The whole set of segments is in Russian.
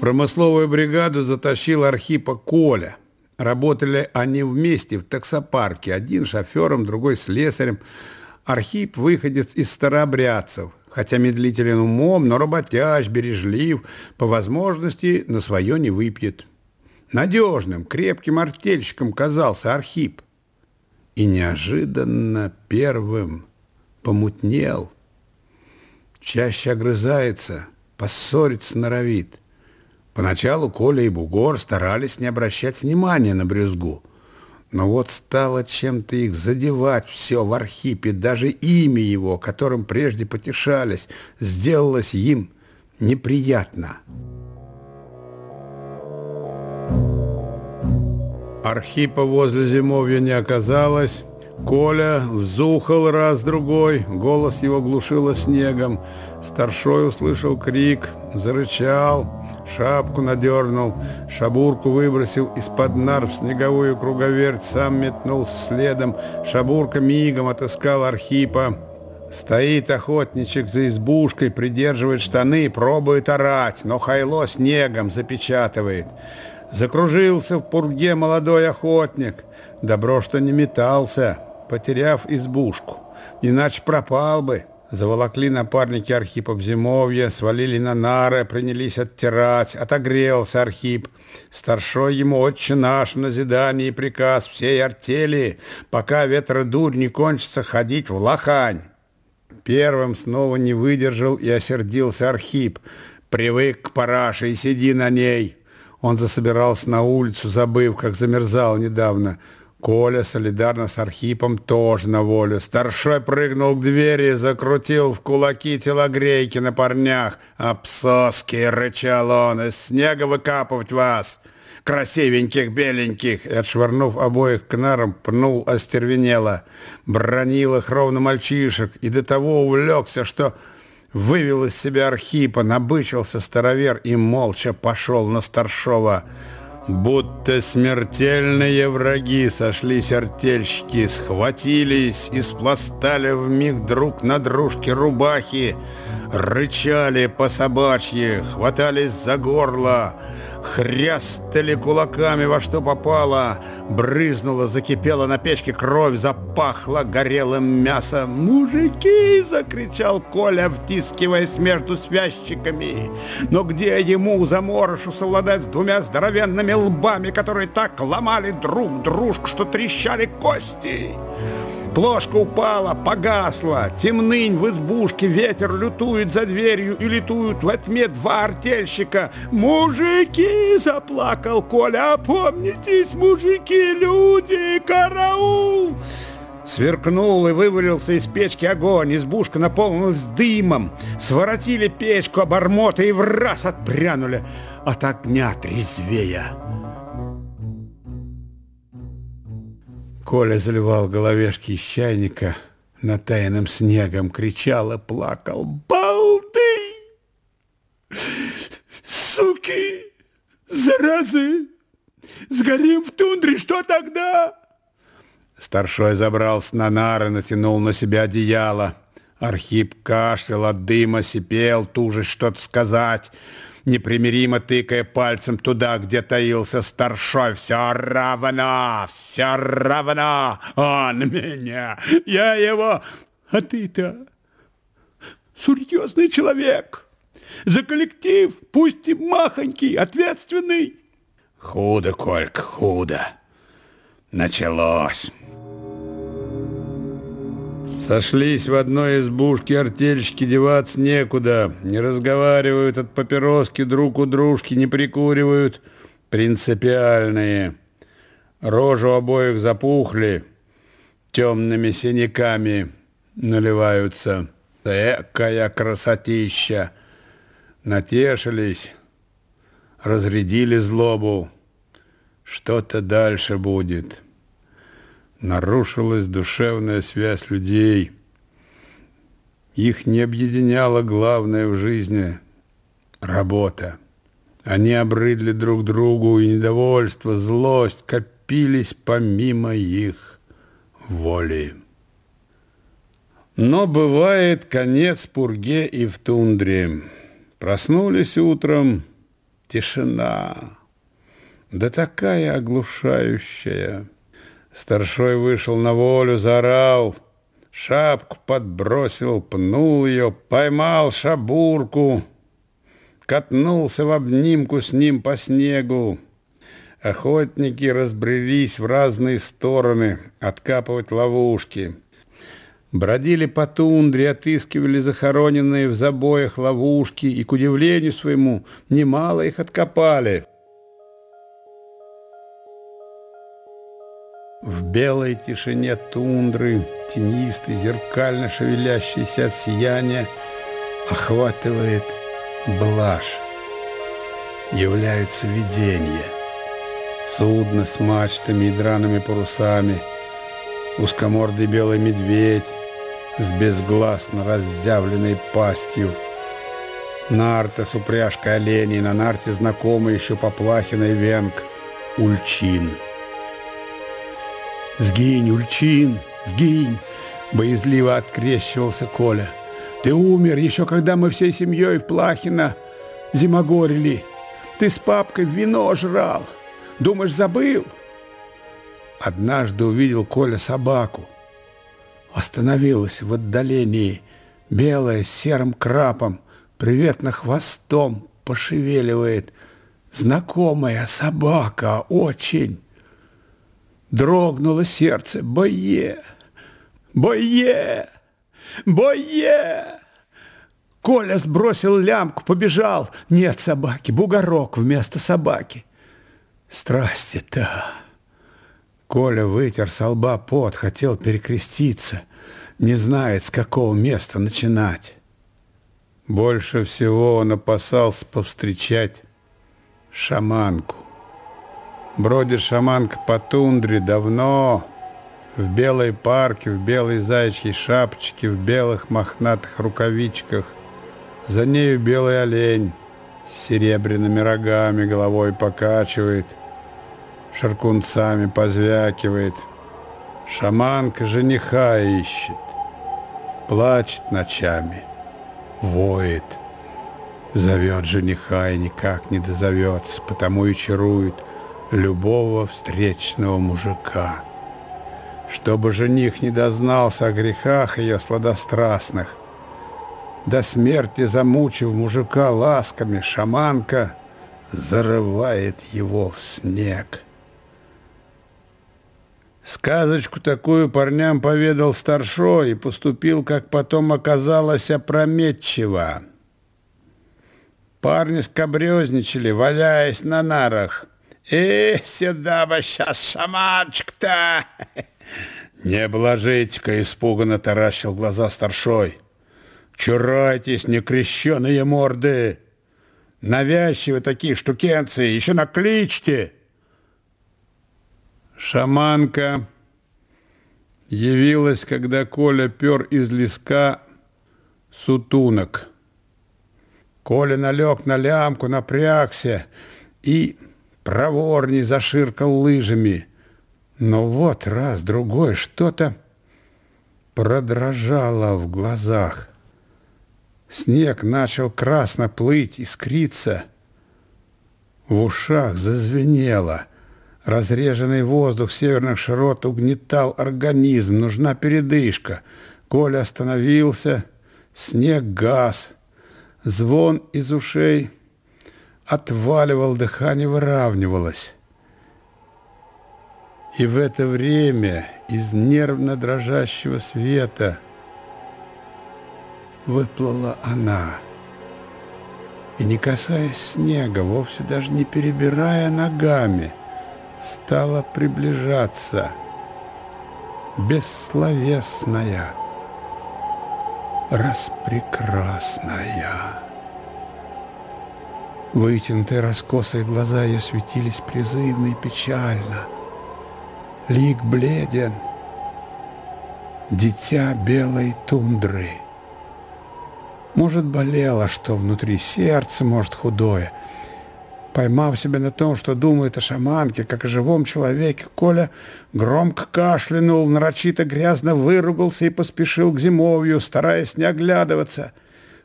Промысловую бригаду затащил Архипа Коля. Работали они вместе в таксопарке. Один шофером, другой слесарем. Архип выходец из старообрядцев. Хотя медлителен умом, но работящ, бережлив, по возможности на свое не выпьет. Надежным, крепким артельщиком казался Архип. И неожиданно первым помутнел. Чаще огрызается, поссориться норовит – Поначалу Коля и Бугор старались не обращать внимания на брюзгу. Но вот стало чем-то их задевать все в Архипе, даже имя его, которым прежде потешались, сделалось им неприятно. Архипа возле зимовья не оказалось, Коля взухал раз-другой, голос его глушило снегом. Старшой услышал крик, зарычал, шапку надернул, шабурку выбросил из-под нар в снеговую круговерть, сам метнулся следом. Шабурка мигом отыскал Архипа. Стоит охотничек за избушкой, придерживает штаны, пробует орать, но хайло снегом запечатывает. Закружился в пурге молодой охотник. Добро, что не метался потеряв избушку. Иначе пропал бы. Заволокли напарники Архипа в зимовье, свалили на нары, принялись оттирать. Отогрелся Архип. Старшой ему отче наш в назидании приказ всей артели, пока ветродурь не кончится, ходить в лохань. Первым снова не выдержал и осердился Архип. Привык к параше и сиди на ней. Он засобирался на улицу, забыв, как замерзал недавно. Коля солидарно с Архипом тоже на волю. Старшой прыгнул к двери, закрутил в кулаки телогрейки на парнях. «Обсоски!» — рычал он. «Из снега выкапывать вас!» красивеньких, беленьких, и, отшвырнув обоих к нарам, пнул остервенело, бронил их ровно мальчишек, и до того увлекся, что вывел из себя Архипа, набычился старовер и молча пошел на старшова. Будто смертельные враги сошлись артельщики, схватились и спластали вмиг друг на дружке рубахи, рычали по собачьи, хватались за горло, хрястали кулаками во что попало, брызнула, закипела на печке кровь, запахло горелым мясом. «Мужики!» — закричал Коля, втискиваясь между связчиками. Но где ему, заморышу, совладать с двумя здоровенными лбами, которые так ломали друг дружку, что трещали кости? Плошка упала, погасла, темнынь в избушке, ветер лютует за дверью и летуют во тьме два артельщика. «Мужики!» — заплакал Коля. «Опомнитесь, мужики, люди, караул!» Сверкнул и вывалился из печки огонь, избушка наполнилась дымом. Своротили печку обормота и в раз отпрянули от огня трезвея. Коля заливал головешки из чайника натаянным снегом, кричал и плакал. «Балды! Суки! Заразы! Сгорим в тундре, что тогда?» Старшой забрался на нары, натянул на себя одеяло. Архип кашлял от дыма, сипел, тужись что-то сказать непримиримо тыкая пальцем туда, где таился старшой. «Все равно, все равно, он меня, я его, а ты-то серьезный человек, за коллектив, пусть и махонький, ответственный». «Худо, Колька, худо. Началось». Сошлись в одной избушке артельщики, деваться некуда. Не разговаривают от папироски друг у дружки, не прикуривают. Принципиальные. Рожу обоих запухли, темными синяками наливаются. Экая красотища! Натешились, разрядили злобу. Что-то дальше будет нарушилась душевная связь людей. Их не объединяла главное в жизни – работа. Они обрыдли друг другу, и недовольство, злость копились помимо их воли. Но бывает конец пурге и в тундре. Проснулись утром, Тишина. Да такая оглушающая. Старшой вышел на волю, заорал. Шапку подбросил, пнул ее, поймал шабурку. Катнулся в обнимку с ним по снегу. Охотники разбрелись в разные стороны откапывать ловушки. Бродили по тундре, отыскивали захороненные в забоях ловушки и, к удивлению своему, немало их откопали. Белой тишине тундры, тенистой, зеркально шевелящейся от сияния, охватывает блажь. Является видение. Судно с мачтами и драными парусами, узкомордый белый медведь, с безгласно разъявленной пастью. Нарта с упряжкой оленей, на нарте знакомый еще поплахиной венк, ульчин. «Сгинь, ульчин, сгинь!» — боязливо открещивался Коля. «Ты умер еще, когда мы всей семьей в Плахино зимогорили. Ты с папкой вино жрал. Думаешь, забыл?» Однажды увидел Коля собаку остановилась в отдалении, белая с серым крапом, приветно хвостом пошевеливает. Знакомая собака, очень. Дрогнуло сердце. Бое! Бое! Бое! Коля сбросил лямку, побежал. Нет собаки, бугорок вместо собаки. Страсти-то... Коля вытер со лба пот, хотел перекреститься, не знает, с какого места начинать. Больше всего он опасался повстречать шаманку. Бродит шаманка по тундре давно, в белой парке, в белой заячьей шапочке, в белых мохнатых рукавичках. За нею белый олень с серебряными рогами головой покачивает – шаркунцами позвякивает. Шаманка жениха ищет, плачет ночами, воет. Зовет жениха и никак не дозовется, потому и чарует любого встречного мужика. Чтобы жених не дознался о грехах ее сладострастных, до смерти замучив мужика ласками, шаманка зарывает его в снег. Сказочку такую парням поведал старшой и поступил, как потом оказалось, опрометчиво. Парни скобрезничали, валяясь на нарах. «Э, сюда бы сейчас шаманчик-то!» «Не блажите-ка!» — испуганно таращил глаза старшой. «Чурайтесь, некрещеные морды! Навязчивы такие штукенцы, еще накличьте!» Шаманка явилась, когда Коля пер из леска сутунок. Коля налег на лямку, напрягся и проворней заширкал лыжами. Но вот раз, другой, что-то продрожало в глазах. Снег начал красно плыть, искриться. В ушах зазвенело — Разреженный воздух северных широт угнетал организм, нужна передышка. Коля остановился, снег газ, звон из ушей отваливал, дыхание выравнивалось. И в это время из нервно дрожащего света выплыла она. И не касаясь снега, вовсе даже не перебирая ногами, стала приближаться, бессловесная, распрекрасная. Вытянутые раскосые глаза ее светились призывно и печально. Лик бледен, дитя белой тундры. Может, болело, что внутри сердце, может, худое — Поймав себя на том, что думает о шаманке, как о живом человеке, Коля громко кашлянул, нарочито грязно выругался и поспешил к зимовью, стараясь не оглядываться,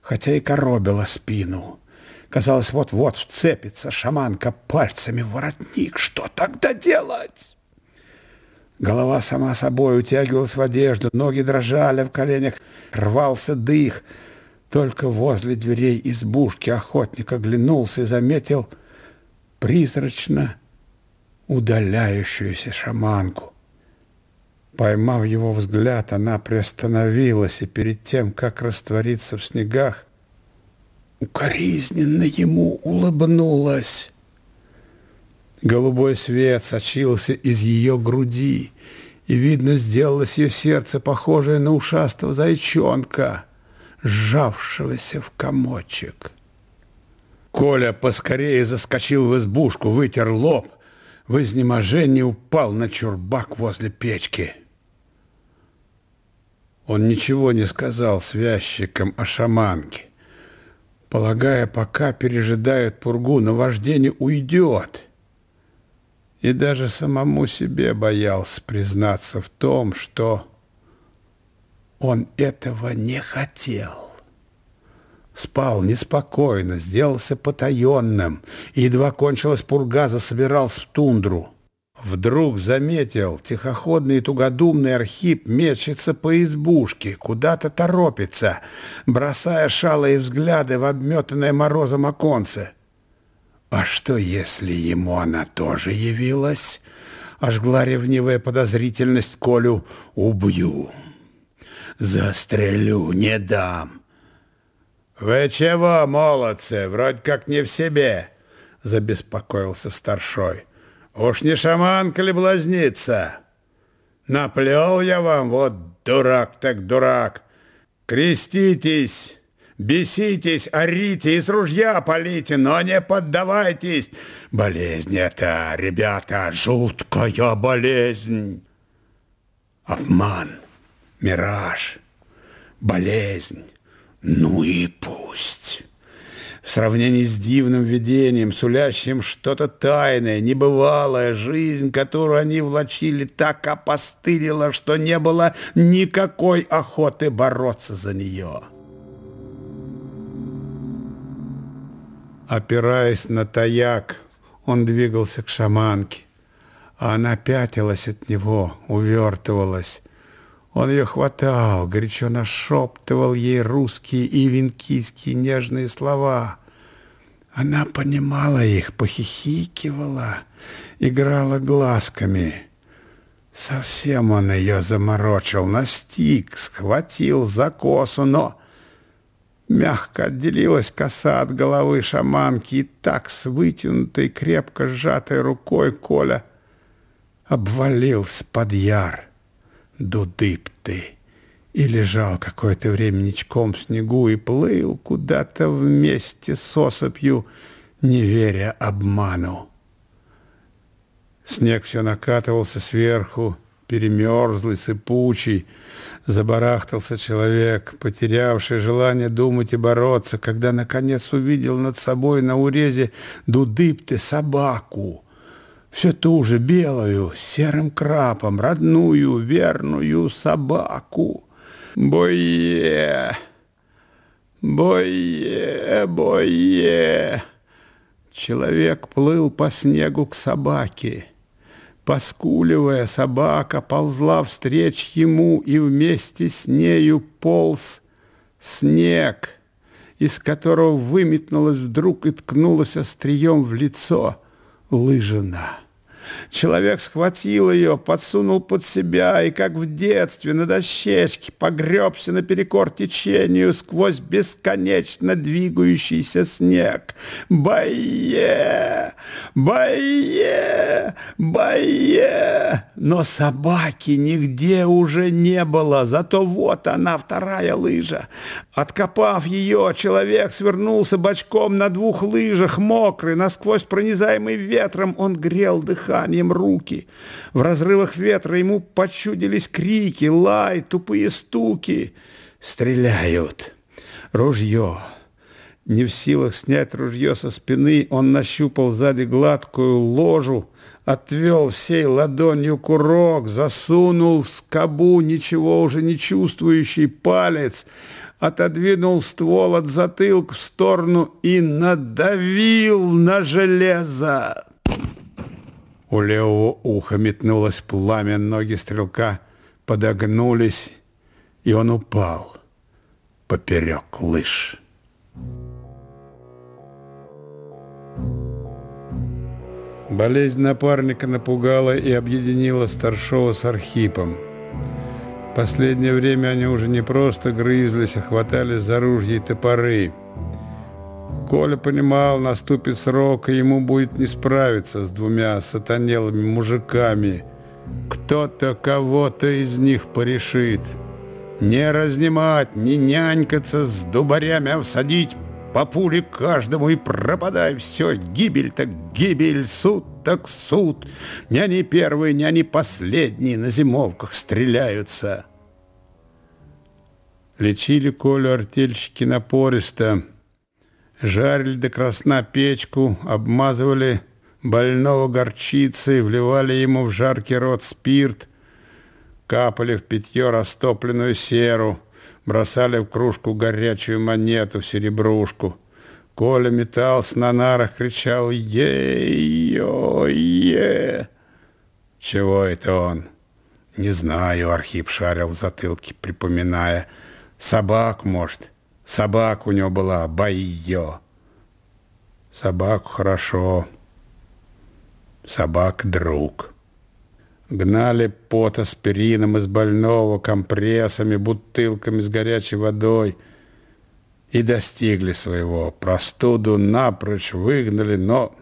хотя и коробило спину. Казалось, вот-вот вцепится шаманка пальцами в воротник. Что тогда делать? Голова сама собой утягивалась в одежду, ноги дрожали в коленях, рвался дых. Только возле дверей избушки охотник оглянулся и заметил призрачно удаляющуюся шаманку. Поймав его взгляд, она приостановилась и перед тем, как раствориться в снегах, укоризненно ему улыбнулась. Голубой свет сочился из ее груди, и, видно, сделалось ее сердце похожее на ушастого зайчонка, сжавшегося в комочек. Коля поскорее заскочил в избушку, вытер лоб, в изнеможении упал на чурбак возле печки. Он ничего не сказал связчикам о шаманке, полагая, пока пережидает пургу, наваждение уйдет. И даже самому себе боялся признаться в том, что он этого не хотел. Спал неспокойно, сделался потаенным, и едва кончилась пурга, засобирался в тундру. Вдруг заметил, тихоходный и тугодумный Архип мечется по избушке, куда-то торопится, бросая шалые взгляды в обметанное морозом оконце. А что, если ему она тоже явилась? Ожгла ревнивая подозрительность Колю. Убью. Застрелю, не дам. «Вы чего, молодцы, вроде как не в себе?» Забеспокоился старшой. Уж не шаманка ли блазнится? Наплел я вам, вот дурак так дурак. Креститесь, беситесь, орите, из ружья полите, но не поддавайтесь. Болезнь это, ребята, жуткая болезнь. Обман, мираж, болезнь, ну и пусть» в сравнении с дивным видением, сулящим что-то тайное, небывалое, жизнь, которую они влачили, так опостылила, что не было никакой охоты бороться за нее. Опираясь на таяк, он двигался к шаманке, а она пятилась от него, увертывалась, он ее хватал, горячо нашептывал ей русские и венкийские нежные слова. Она понимала их, похихикивала, играла глазками. Совсем он ее заморочил, настиг, схватил за косу, но мягко отделилась коса от головы шаманки, и так с вытянутой, крепко сжатой рукой Коля обвалился под яр дудып ты. И лежал какое-то время ничком в снегу и плыл куда-то вместе с осыпью, не веря обману. Снег все накатывался сверху, перемерзлый, сыпучий. Забарахтался человек, потерявший желание думать и бороться, когда, наконец, увидел над собой на урезе дудыпты собаку — все ту же белую, серым крапом, родную, верную собаку. Бое, бое, бое. Человек плыл по снегу к собаке. Поскуливая, собака ползла встреч ему, и вместе с нею полз снег, из которого выметнулась вдруг и ткнулась острием в лицо лыжина. Человек схватил ее, подсунул под себя и, как в детстве, на дощечке погребся наперекор течению сквозь бесконечно двигающийся снег. Бое! Бое! Бое! Но собаки нигде уже не было, зато вот она, вторая лыжа. Откопав ее, человек свернулся бочком на двух лыжах, мокрый, насквозь пронизаемый ветром, он грел дыхание дыханием руки. В разрывах ветра ему почудились крики, лай, тупые стуки. Стреляют. Ружье. Не в силах снять ружье со спины, он нащупал сзади гладкую ложу, отвел всей ладонью курок, засунул в скобу ничего уже не чувствующий палец, отодвинул ствол от затылка в сторону и надавил на железо. У левого уха метнулось пламя, ноги стрелка подогнулись, и он упал поперек лыж. Болезнь напарника напугала и объединила Старшова с Архипом. Последнее время они уже не просто грызлись, а хватались за ружья и топоры. Коля понимал, наступит срок, и ему будет не справиться с двумя сатанелыми мужиками. Кто-то кого-то из них порешит. Не разнимать, не нянькаться с дубарями, а всадить по пуле каждому и пропадай все, гибель так гибель, суд так суд. Не они первые, не они последние на зимовках стреляются. Лечили Колю артельщики напористо, жарили до красна печку, обмазывали больного горчицей, вливали ему в жаркий рот спирт, капали в питье растопленную серу, бросали в кружку горячую монету, серебрушку. Коля метался на нарах, кричал «Е-е-е!» Чего это он? Не знаю, Архип шарил в затылке, припоминая. Собак, может. Собак у него была, Байо. Собаку хорошо. Собак друг. Гнали пот аспирином из больного, компрессами, бутылками с горячей водой. И достигли своего. Простуду напрочь выгнали, но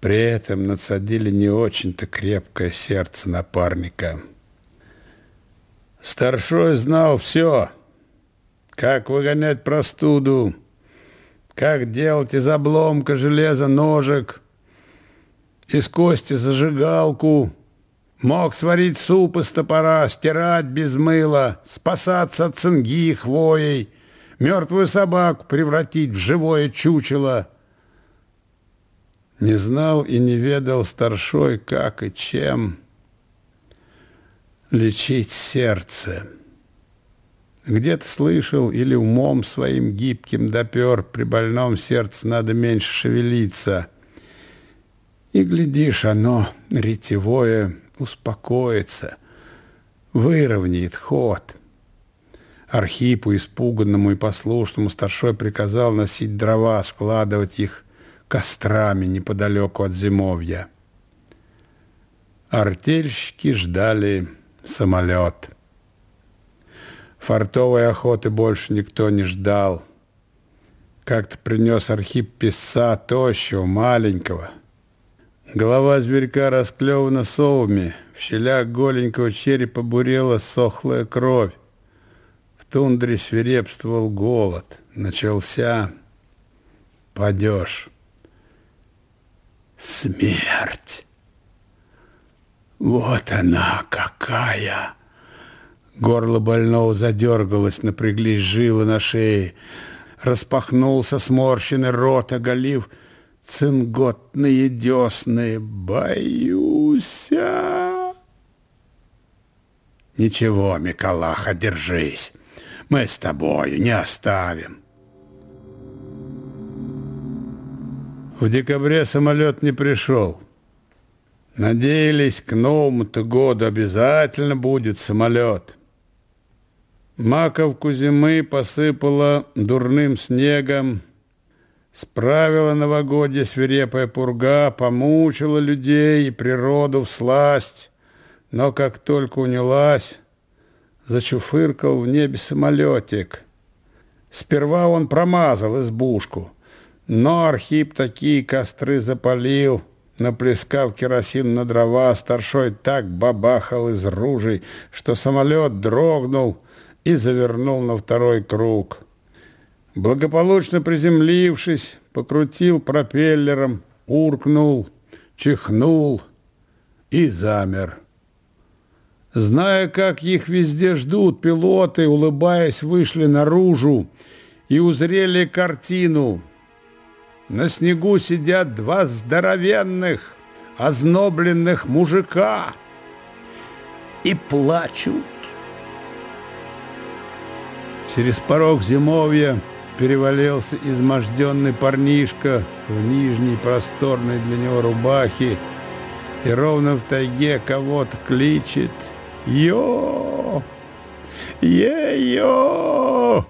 при этом надсадили не очень-то крепкое сердце напарника. Старшой знал все. Как выгонять простуду, как делать из обломка железа ножек, из кости зажигалку, мог сварить суп из топора, стирать без мыла, спасаться от цинги и хвоей, мертвую собаку превратить в живое чучело. Не знал и не ведал старшой, как и чем лечить сердце. Где-то слышал или умом своим гибким допер, при больном сердце надо меньше шевелиться – и, глядишь, оно, ретевое, успокоится, выровняет ход. Архипу, испуганному и послушному, старшой приказал носить дрова, складывать их кострами неподалеку от зимовья. Артельщики ждали самолет. Фартовой охоты больше никто не ждал. Как-то принес Архип писца тощего, маленького – Голова зверька расклевана совами, в щелях голенького черепа бурела сохлая кровь. В тундре свирепствовал голод. Начался падеж. Смерть. Вот она какая! Горло больного задергалось, напряглись жилы на шее. Распахнулся сморщенный рот, оголив цинготные десны. Боюся. Ничего, Миколаха, держись. Мы с тобою не оставим. В декабре самолет не пришел. Надеялись, к новому-то году обязательно будет самолет. Маковку зимы посыпала дурным снегом, Справила новогодье свирепая пурга, помучила людей и природу в сласть. Но как только унялась, зачуфыркал в небе самолетик. Сперва он промазал избушку, но Архип такие костры запалил, наплескав керосин на дрова, старшой так бабахал из ружей, что самолет дрогнул и завернул на второй круг. Благополучно приземлившись, покрутил пропеллером, уркнул, чихнул и замер. Зная, как их везде ждут, пилоты, улыбаясь, вышли наружу и узрели картину. На снегу сидят два здоровенных, ознобленных мужика и плачут. Через порог зимовья перевалился изможденный парнишка в нижней просторной для него рубахе и ровно в тайге кого-то кличет «Йо! Е-йо!»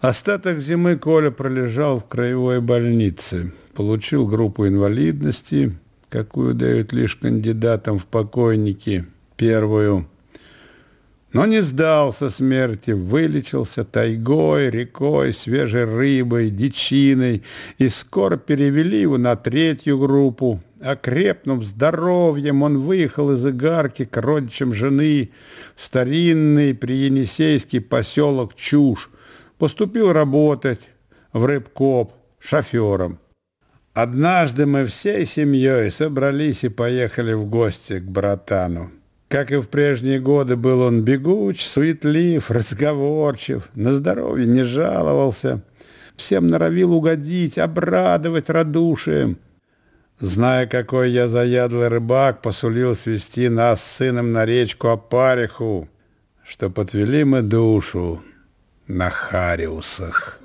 Остаток зимы Коля пролежал в краевой больнице, получил группу инвалидности, какую дают лишь кандидатам в покойники, первую – но не сдался смерти, вылечился тайгой, рекой, свежей рыбой, дичиной, и скоро перевели его на третью группу. Окрепнув здоровьем, он выехал из Игарки к родичам жены в старинный приенисейский поселок Чушь, поступил работать в рыбкоп шофером. Однажды мы всей семьей собрались и поехали в гости к братану. Как и в прежние годы, был он бегуч, суетлив, разговорчив, на здоровье не жаловался, всем норовил угодить, обрадовать радушием. Зная, какой я заядлый рыбак, посулил свести нас с сыном на речку Апариху, что подвели мы душу на Хариусах.